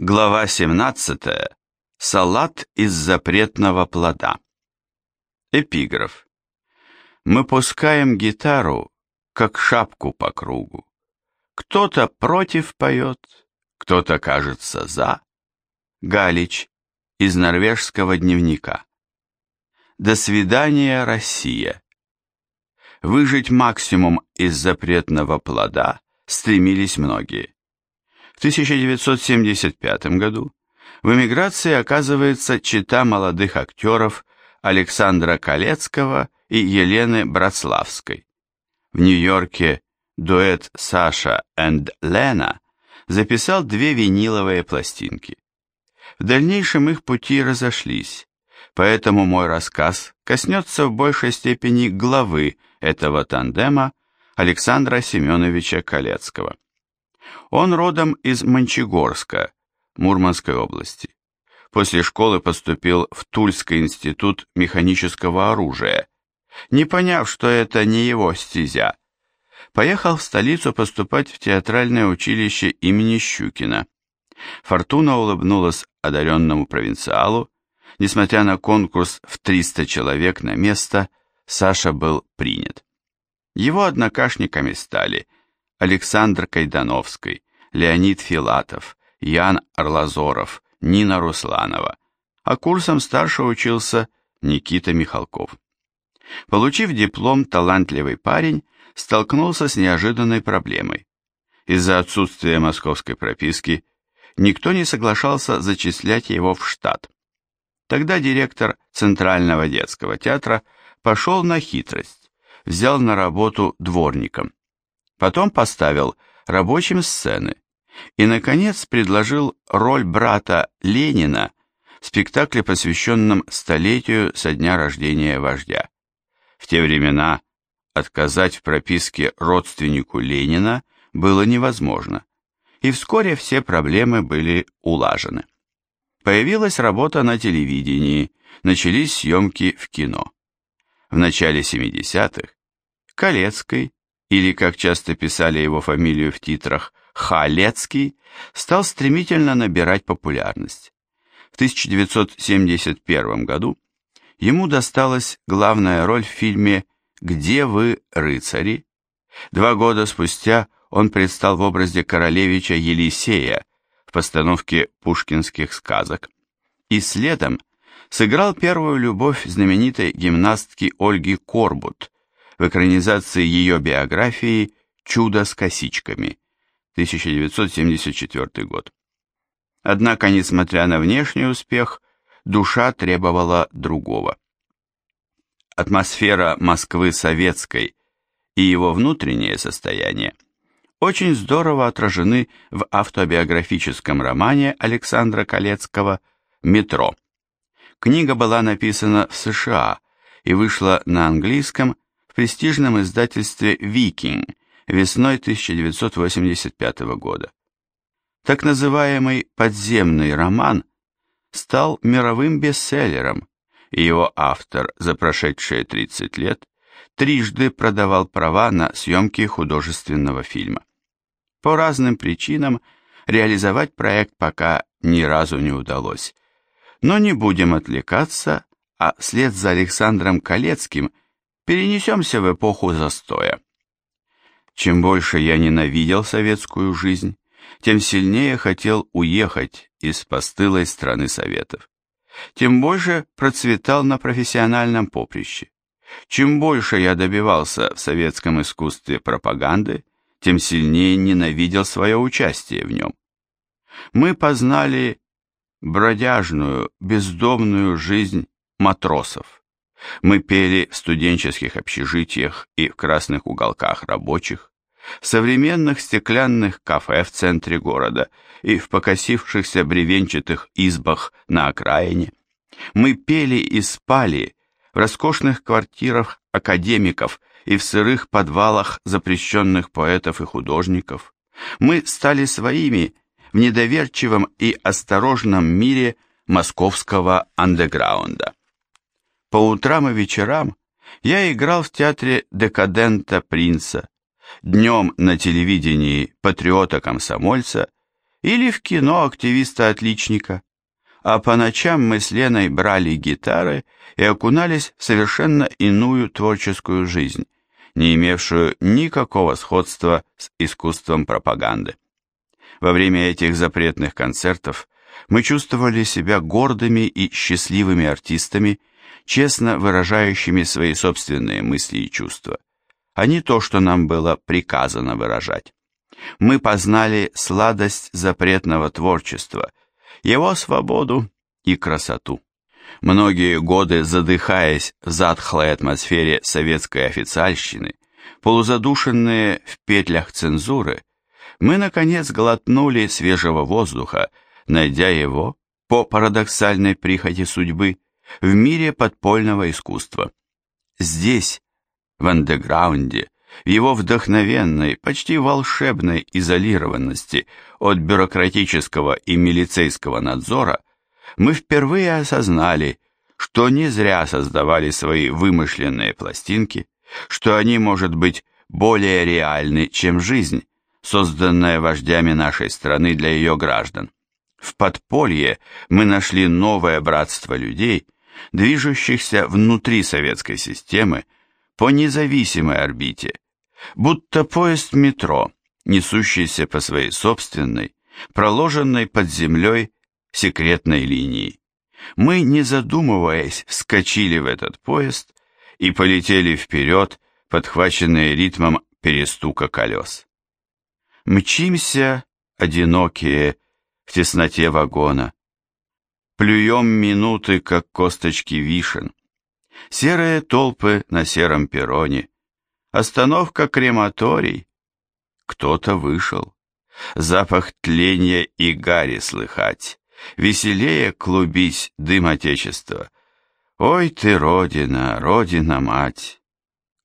Глава 17. Салат из запретного плода. Эпиграф. Мы пускаем гитару, как шапку по кругу. Кто-то против поет, кто-то, кажется, за. Галич из норвежского дневника. До свидания, Россия. Выжить максимум из запретного плода стремились многие. В 1975 году в эмиграции оказывается чита молодых актеров Александра Колецкого и Елены Братславской. В Нью-Йорке дуэт Саша and Лена записал две виниловые пластинки. В дальнейшем их пути разошлись, поэтому мой рассказ коснется в большей степени главы этого тандема Александра Семеновича Колецкого. Он родом из Мончегорска, Мурманской области. После школы поступил в Тульский институт механического оружия. Не поняв, что это не его стезя, поехал в столицу поступать в театральное училище имени Щукина. Фортуна улыбнулась одаренному провинциалу. Несмотря на конкурс в 300 человек на место, Саша был принят. Его однокашниками стали – Александр Кайдановский, Леонид Филатов, Ян Орлазоров, Нина Русланова, а курсом старше учился Никита Михалков. Получив диплом, талантливый парень столкнулся с неожиданной проблемой. Из-за отсутствия московской прописки никто не соглашался зачислять его в штат. Тогда директор Центрального детского театра пошел на хитрость, взял на работу дворником. Потом поставил рабочим сцены и, наконец, предложил роль брата Ленина в спектакле, посвященном столетию со дня рождения вождя. В те времена отказать в прописке родственнику Ленина было невозможно, и вскоре все проблемы были улажены. Появилась работа на телевидении, начались съемки в кино. В начале 70-х Колецкой или, как часто писали его фамилию в титрах, Халецкий, стал стремительно набирать популярность. В 1971 году ему досталась главная роль в фильме «Где вы, рыцари?». Два года спустя он предстал в образе королевича Елисея в постановке пушкинских сказок и следом сыграл первую любовь знаменитой гимнастки Ольги Корбут – в экранизации ее биографии «Чудо с косичками» 1974 год. Однако, несмотря на внешний успех, душа требовала другого. Атмосфера Москвы советской и его внутреннее состояние очень здорово отражены в автобиографическом романе Александра Колецкого «Метро». Книга была написана в США и вышла на английском престижном издательстве «Викинг» весной 1985 года. Так называемый «подземный роман» стал мировым бестселлером, и его автор за прошедшие 30 лет трижды продавал права на съемки художественного фильма. По разным причинам реализовать проект пока ни разу не удалось. Но не будем отвлекаться, а вслед за Александром Колецким – Перенесемся в эпоху застоя. Чем больше я ненавидел советскую жизнь, тем сильнее хотел уехать из постылой страны Советов. Тем больше процветал на профессиональном поприще. Чем больше я добивался в советском искусстве пропаганды, тем сильнее ненавидел свое участие в нем. Мы познали бродяжную, бездомную жизнь матросов. Мы пели в студенческих общежитиях и в красных уголках рабочих, в современных стеклянных кафе в центре города и в покосившихся бревенчатых избах на окраине. Мы пели и спали в роскошных квартирах академиков и в сырых подвалах запрещенных поэтов и художников. Мы стали своими в недоверчивом и осторожном мире московского андеграунда. По утрам и вечерам я играл в театре декадента принца, днем на телевидении патриота-комсомольца или в кино активиста-отличника. А по ночам мы с Леной брали гитары и окунались в совершенно иную творческую жизнь, не имевшую никакого сходства с искусством пропаганды. Во время этих запретных концертов мы чувствовали себя гордыми и счастливыми артистами, честно выражающими свои собственные мысли и чувства, а не то, что нам было приказано выражать. Мы познали сладость запретного творчества, его свободу и красоту. Многие годы задыхаясь в затхлой атмосфере советской официальщины, полузадушенные в петлях цензуры, мы, наконец, глотнули свежего воздуха, найдя его, по парадоксальной прихоти судьбы, в мире подпольного искусства. Здесь, в андеграунде, в его вдохновенной, почти волшебной изолированности от бюрократического и милицейского надзора, мы впервые осознали, что не зря создавали свои вымышленные пластинки, что они, может быть, более реальны, чем жизнь, созданная вождями нашей страны для ее граждан. В подполье мы нашли новое братство людей, движущихся внутри советской системы по независимой орбите, будто поезд метро, несущийся по своей собственной, проложенной под землей секретной линии. Мы, не задумываясь, вскочили в этот поезд и полетели вперед, подхваченные ритмом перестука колес. Мчимся, одинокие, в тесноте вагона. Плюем минуты, как косточки вишен. Серые толпы на сером перроне. Остановка крематорий. Кто-то вышел. Запах тления и гари слыхать. Веселее клубись дым Отечества. Ой ты, Родина, Родина-мать!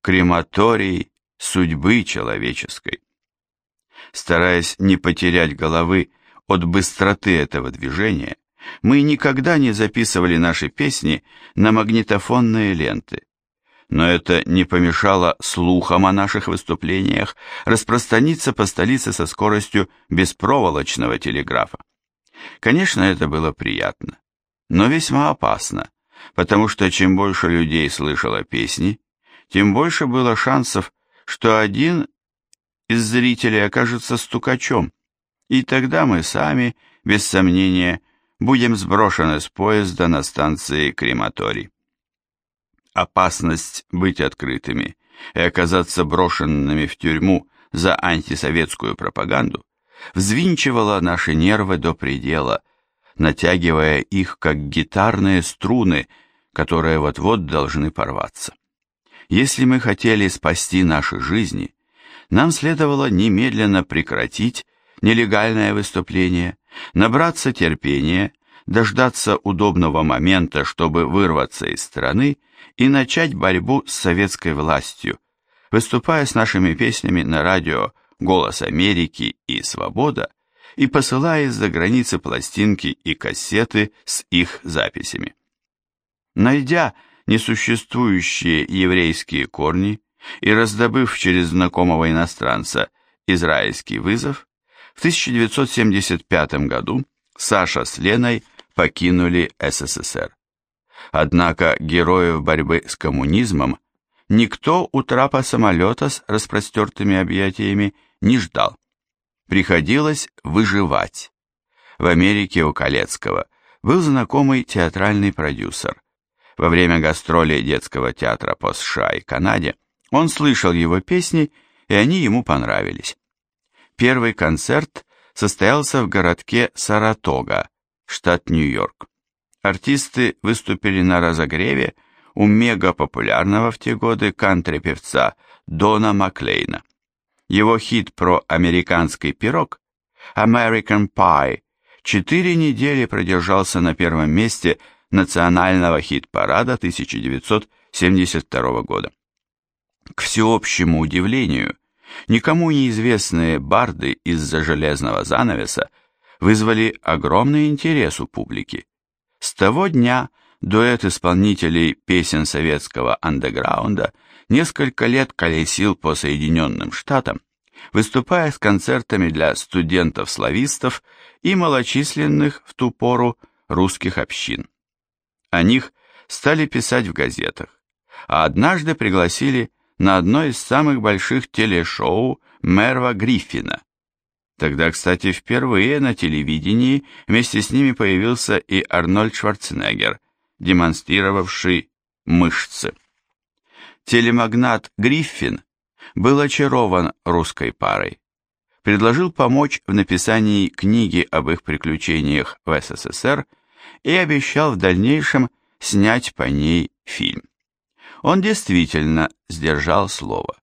Крематорий судьбы человеческой. Стараясь не потерять головы от быстроты этого движения, мы никогда не записывали наши песни на магнитофонные ленты. Но это не помешало слухам о наших выступлениях распространиться по столице со скоростью беспроволочного телеграфа. Конечно, это было приятно, но весьма опасно, потому что чем больше людей слышало песни, тем больше было шансов, что один из зрителей окажется стукачом, и тогда мы сами, без сомнения, будем сброшены с поезда на станции крематорий. Опасность быть открытыми и оказаться брошенными в тюрьму за антисоветскую пропаганду взвинчивала наши нервы до предела, натягивая их как гитарные струны, которые вот-вот должны порваться. Если мы хотели спасти наши жизни, нам следовало немедленно прекратить нелегальное выступление, набраться терпения, дождаться удобного момента, чтобы вырваться из страны и начать борьбу с советской властью, выступая с нашими песнями на радио «Голос Америки» и «Свобода» и посылая из-за границы пластинки и кассеты с их записями. Найдя несуществующие еврейские корни и раздобыв через знакомого иностранца израильский вызов, в 1975 году Саша с Леной покинули СССР. Однако героев борьбы с коммунизмом никто у трапа самолета с распростертыми объятиями не ждал. Приходилось выживать. В Америке у Колецкого был знакомый театральный продюсер. Во время гастролей детского театра по США и Канаде он слышал его песни, и они ему понравились. Первый концерт состоялся в городке Саратога, штат Нью-Йорк. Артисты выступили на разогреве у мега-популярного в те годы кантри-певца Дона Маклейна. Его хит про американский пирог American Pie четыре недели продержался на первом месте национального хит-парада 1972 года. К всеобщему удивлению, Никому неизвестные барды из-за железного занавеса вызвали огромный интерес у публики. С того дня дуэт исполнителей песен советского андеграунда несколько лет колесил по Соединенным Штатам, выступая с концертами для студентов-славистов и малочисленных в ту пору русских общин. О них стали писать в газетах, а однажды пригласили на одно из самых больших телешоу Мерва Гриффина. Тогда, кстати, впервые на телевидении вместе с ними появился и Арнольд Шварценеггер, демонстрировавший мышцы. Телемагнат Гриффин был очарован русской парой. Предложил помочь в написании книги об их приключениях в СССР и обещал в дальнейшем снять по ней фильм. Он действительно сдержал слово.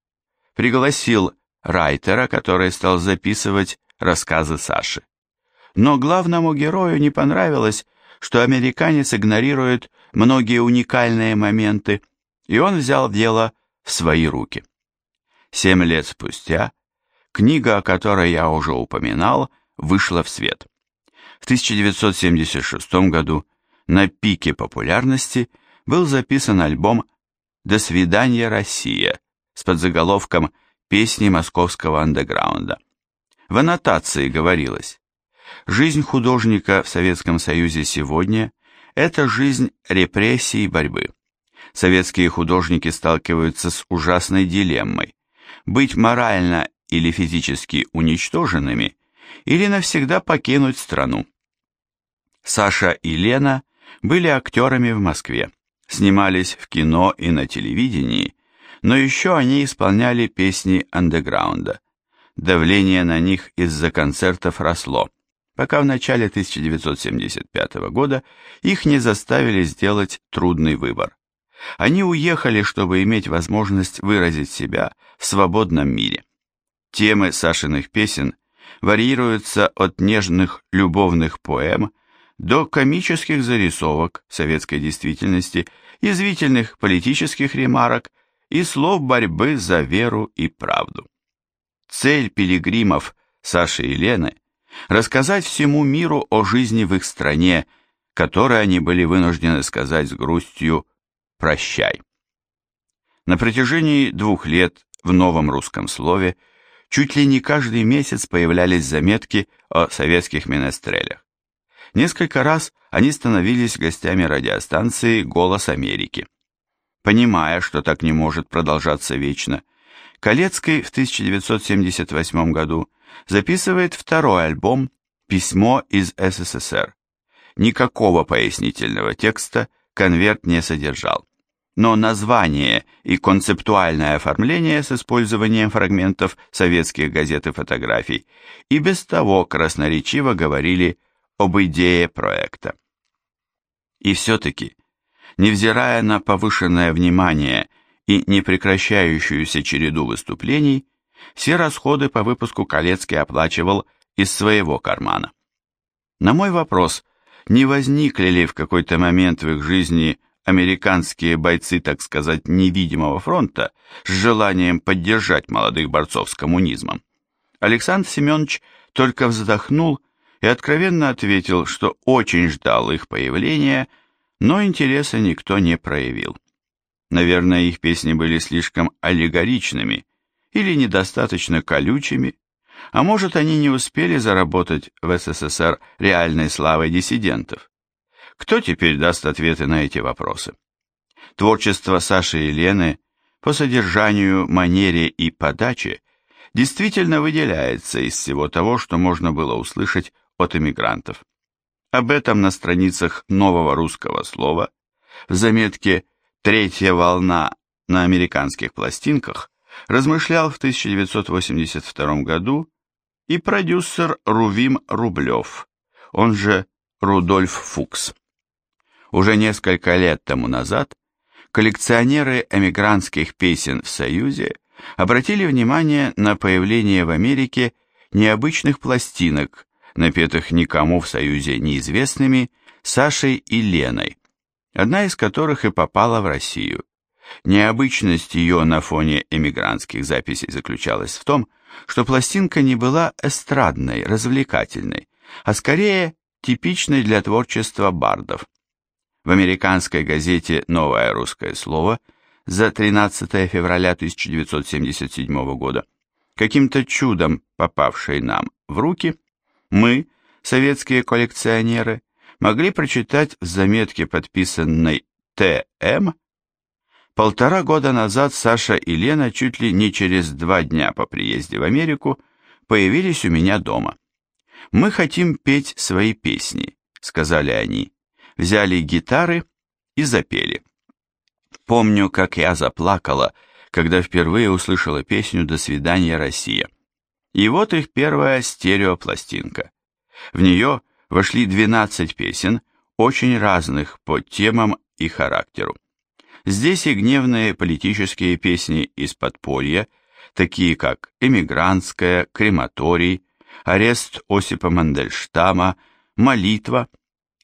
Пригласил Райтера, который стал записывать рассказы Саши. Но главному герою не понравилось, что американец игнорирует многие уникальные моменты, и он взял дело в свои руки. Семь лет спустя книга, о которой я уже упоминал, вышла в свет. В 1976 году на пике популярности был записан альбом «До свидания, Россия» с подзаголовком «Песни московского андеграунда». В аннотации говорилось «Жизнь художника в Советском Союзе сегодня – это жизнь репрессий и борьбы. Советские художники сталкиваются с ужасной дилеммой – быть морально или физически уничтоженными или навсегда покинуть страну. Саша и Лена были актерами в Москве, снимались в кино и на телевидении, но еще они исполняли песни андеграунда – давление на них из-за концертов росло, пока в начале 1975 года их не заставили сделать трудный выбор. Они уехали, чтобы иметь возможность выразить себя в свободном мире. Темы Сашиных песен варьируются от нежных любовных поэм до комических зарисовок советской действительности, язвительных политических ремарок и слов борьбы за веру и правду. Цель пилигримов Саши и Лены – рассказать всему миру о жизни в их стране, которой они были вынуждены сказать с грустью «прощай». На протяжении двух лет в новом русском слове чуть ли не каждый месяц появлялись заметки о советских менестрелях. Несколько раз они становились гостями радиостанции «Голос Америки». Понимая, что так не может продолжаться вечно, Колецкий в 1978 году записывает второй альбом «Письмо из СССР». Никакого пояснительного текста конверт не содержал, но название и концептуальное оформление с использованием фрагментов советских газет и фотографий и без того красноречиво говорили об идее проекта. И все-таки, невзирая на повышенное внимание и непрекращающуюся череду выступлений, все расходы по выпуску Колецкий оплачивал из своего кармана. На мой вопрос, не возникли ли в какой-то момент в их жизни американские бойцы, так сказать, невидимого фронта с желанием поддержать молодых борцов с коммунизмом, Александр Семенович только вздохнул и откровенно ответил, что очень ждал их появления, но интереса никто не проявил. Наверное, их песни были слишком аллегоричными или недостаточно колючими, а может, они не успели заработать в СССР реальной славой диссидентов. Кто теперь даст ответы на эти вопросы? Творчество Саши и Лены по содержанию, манере и подаче действительно выделяется из всего того, что можно было услышать от эмигрантов. Об этом на страницах нового русского слова в заметке Третья волна на американских пластинках размышлял в 1982 году и продюсер Рувим Рублев, он же Рудольф Фукс. Уже несколько лет тому назад коллекционеры эмигрантских песен в Союзе обратили внимание на появление в Америке необычных пластинок, напетых никому в Союзе неизвестными Сашей и Леной, одна из которых и попала в Россию. Необычность ее на фоне эмигрантских записей заключалась в том, что пластинка не была эстрадной, развлекательной, а скорее типичной для творчества бардов. В американской газете «Новое русское слово» за 13 февраля 1977 года каким-то чудом попавшей нам в руки, мы, советские коллекционеры, могли прочитать в заметке, подписанной Т.М., Полтора года назад Саша и Лена чуть ли не через два дня по приезде в Америку появились у меня дома. «Мы хотим петь свои песни», — сказали они. Взяли гитары и запели. Помню, как я заплакала, когда впервые услышала песню «До свидания, Россия». И вот их первая стереопластинка. В нее вошли 12 песен, очень разных по темам и характеру. Здесь и гневные политические песни из подполья, такие как «Эмигрантская», «Крематорий», «Арест Осипа Мандельштама», «Молитва»,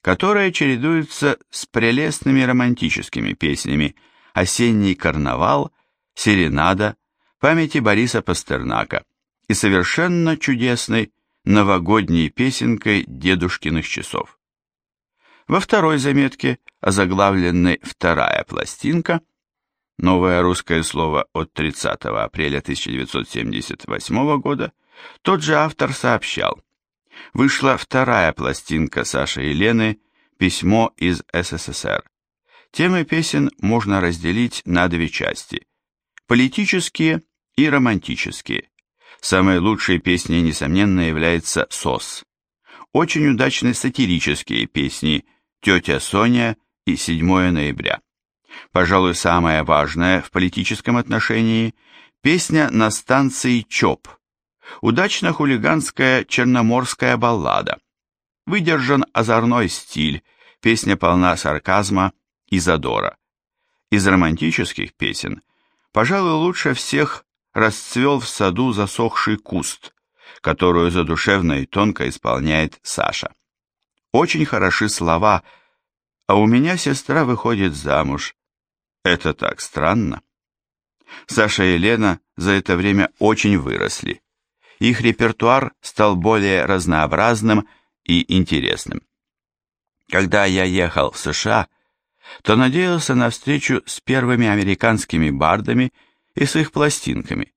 которые чередуются с прелестными романтическими песнями «Осенний карнавал», «Серенада», «Памяти Бориса Пастернака» и совершенно чудесной новогодней песенкой «Дедушкиных часов». Во второй заметке, озаглавленной «Вторая пластинка», новое русское слово от 30 апреля 1978 года, тот же автор сообщал, вышла вторая пластинка Саши и Лены «Письмо из СССР». Темы песен можно разделить на две части – политические и романтические. Самой лучшей песней, несомненно, является «СОС». Очень удачны сатирические песни – тетя Соня и 7 ноября. Пожалуй, самое важное в политическом отношении – песня на станции ЧОП. Удачно хулиганская черноморская баллада. Выдержан озорной стиль, песня полна сарказма и задора. Из романтических песен, пожалуй, лучше всех расцвел в саду засохший куст, которую задушевно и тонко исполняет Саша. Очень хороши слова, а у меня сестра выходит замуж. Это так странно. Саша и Лена за это время очень выросли. Их репертуар стал более разнообразным и интересным. Когда я ехал в США, то надеялся на встречу с первыми американскими бардами и с их пластинками.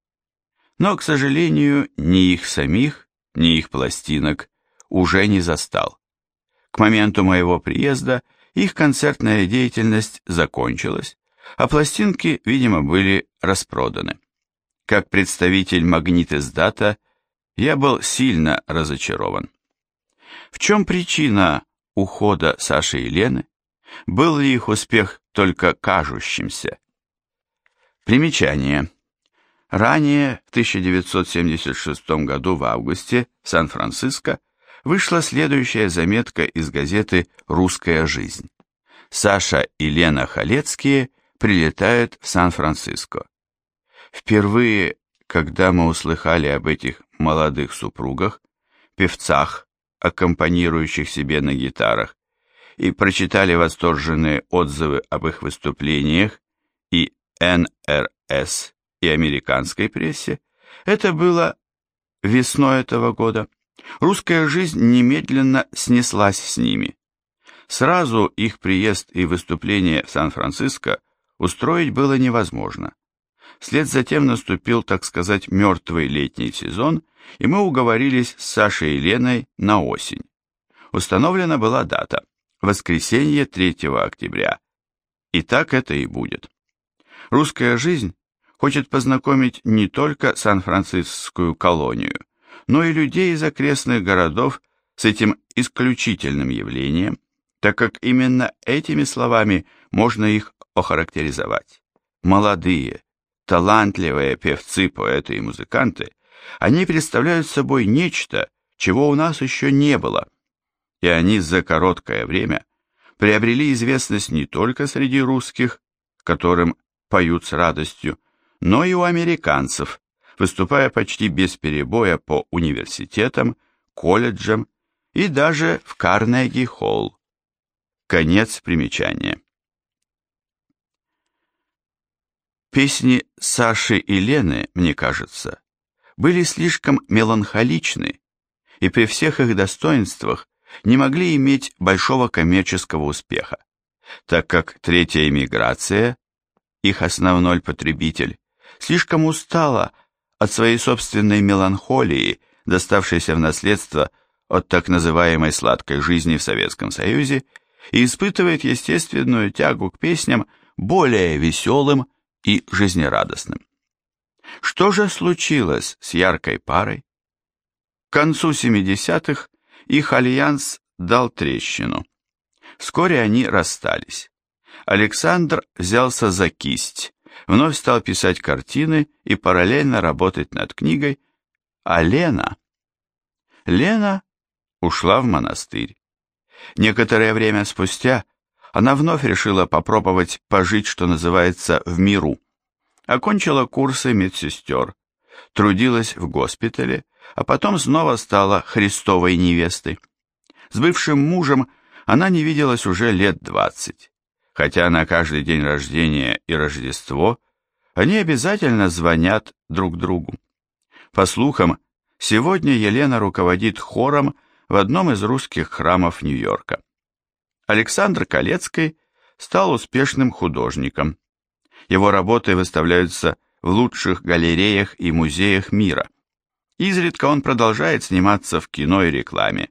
Но, к сожалению, ни их самих, ни их пластинок уже не застал. К моменту моего приезда их концертная деятельность закончилась, а пластинки, видимо, были распроданы. Как представитель магнит-издата, я был сильно разочарован. В чем причина ухода Саши и Лены? Был ли их успех только кажущимся? Примечание. Ранее, в 1976 году в августе, в Сан-Франциско, вышла следующая заметка из газеты «Русская жизнь». Саша и Лена Халецкие прилетают в Сан-Франциско. Впервые, когда мы услыхали об этих молодых супругах, певцах, аккомпанирующих себе на гитарах, и прочитали восторженные отзывы об их выступлениях НРС, и американской прессе, это было весной этого года. Русская жизнь немедленно снеслась с ними. Сразу их приезд и выступление в Сан-Франциско устроить было невозможно. Вслед затем наступил, так сказать, мертвый летний сезон, и мы уговорились с Сашей и Леной на осень. Установлена была дата – воскресенье 3 октября. И так это и будет. Русская жизнь хочет познакомить не только Сан-Францискую колонию, но и людей из окрестных городов с этим исключительным явлением, так как именно этими словами можно их охарактеризовать. Молодые, талантливые певцы, поэты и музыканты, они представляют собой нечто, чего у нас еще не было, и они за короткое время приобрели известность не только среди русских, которым поют с радостью, но и у американцев, выступая почти без перебоя по университетам, колледжам и даже в Карнеги-холл. Конец примечания. Песни Саши и Лены, мне кажется, были слишком меланхоличны и при всех их достоинствах не могли иметь большого коммерческого успеха, так как третья эмиграция, их основной потребитель, слишком устала от своей собственной меланхолии, доставшейся в наследство от так называемой сладкой жизни в Советском Союзе, и испытывает естественную тягу к песням более веселым и жизнерадостным. Что же случилось с яркой парой? К концу 70-х их альянс дал трещину. Вскоре они расстались. Александр взялся за кисть, вновь стал писать картины и параллельно работать над книгой, а Лена... Лена ушла в монастырь. Некоторое время спустя она вновь решила попробовать пожить, что называется, в миру. Окончила курсы медсестер, трудилась в госпитале, а потом снова стала Христовой невестой. С бывшим мужем она не виделась уже лет двадцать, хотя на каждый день рождения и Рождество они обязательно звонят друг другу. По слухам, сегодня Елена руководит хором в одном из русских храмов Нью-Йорка. Александр Колецкий стал успешным художником. Его работы выставляются в лучших галереях и музеях мира. Изредка он продолжает сниматься в кино и рекламе,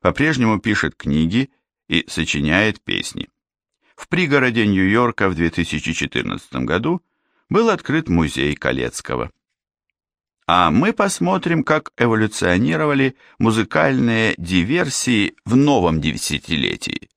по-прежнему пишет книги и сочиняет песни. В пригороде Нью-Йорка в 2014 году был открыт музей Колецкого. А мы посмотрим, как эволюционировали музыкальные диверсии в новом десятилетии.